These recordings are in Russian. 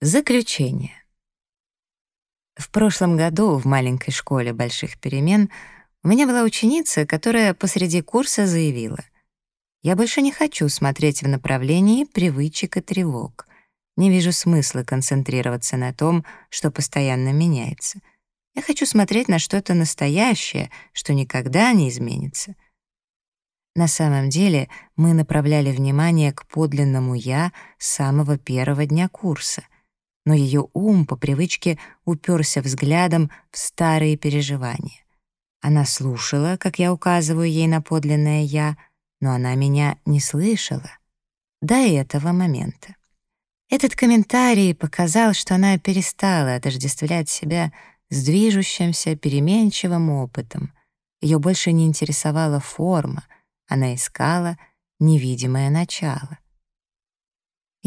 Заключение. В прошлом году в маленькой школе больших перемен у меня была ученица, которая посреди курса заявила, «Я больше не хочу смотреть в направлении привычек и тревог. Не вижу смысла концентрироваться на том, что постоянно меняется. Я хочу смотреть на что-то настоящее, что никогда не изменится». На самом деле мы направляли внимание к подлинному «я» с самого первого дня курса, но ее ум по привычке уперся взглядом в старые переживания. Она слушала, как я указываю ей на подлинное «я», но она меня не слышала. До этого момента. Этот комментарий показал, что она перестала отождествлять себя с движущимся, переменчивым опытом. Ее больше не интересовала форма — она искала невидимое начало.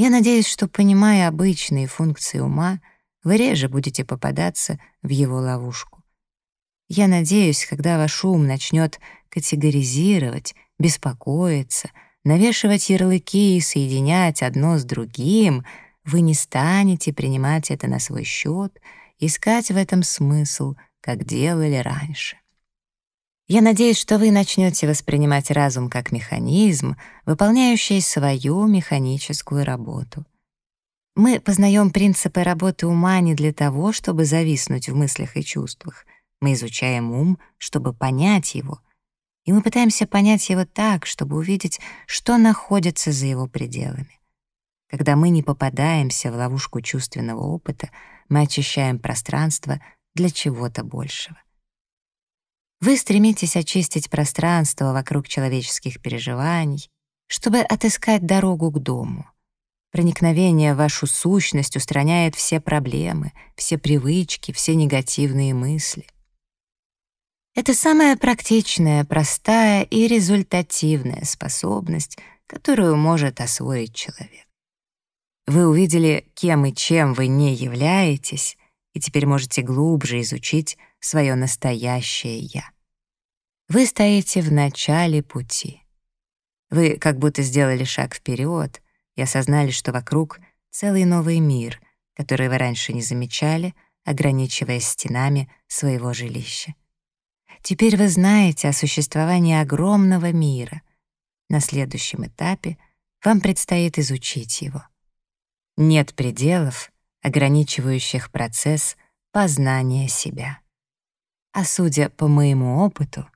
Я надеюсь, что, понимая обычные функции ума, вы реже будете попадаться в его ловушку. Я надеюсь, когда ваш ум начнет категоризировать, беспокоиться, навешивать ярлыки и соединять одно с другим, вы не станете принимать это на свой счет, искать в этом смысл, как делали раньше. Я надеюсь, что вы начнете воспринимать разум как механизм, выполняющий свою механическую работу. Мы познаем принципы работы ума не для того, чтобы зависнуть в мыслях и чувствах. Мы изучаем ум, чтобы понять его. И мы пытаемся понять его так, чтобы увидеть, что находится за его пределами. Когда мы не попадаемся в ловушку чувственного опыта, мы очищаем пространство для чего-то большего. Вы стремитесь очистить пространство вокруг человеческих переживаний, чтобы отыскать дорогу к дому. Проникновение в вашу сущность устраняет все проблемы, все привычки, все негативные мысли. Это самая практичная, простая и результативная способность, которую может освоить человек. Вы увидели, кем и чем вы не являетесь, и теперь можете глубже изучить свое настоящее «я». Вы стоите в начале пути. Вы как будто сделали шаг вперед и осознали, что вокруг целый новый мир, который вы раньше не замечали, ограничиваясь стенами своего жилища. Теперь вы знаете о существовании огромного мира. На следующем этапе вам предстоит изучить его. Нет пределов, ограничивающих процесс познания себя. А судя по моему опыту,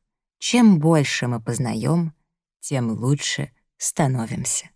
чем больше мы познаем, тем лучше становимся.